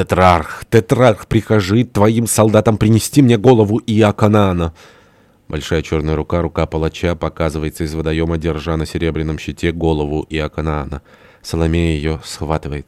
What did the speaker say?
«Тетрарх, тетрарх, прикажи твоим солдатам принести мне голову Иоканана!» Большая черная рука, рука палача, показывается из водоема, держа на серебряном щите голову Иоканана. Соломея ее схватывает.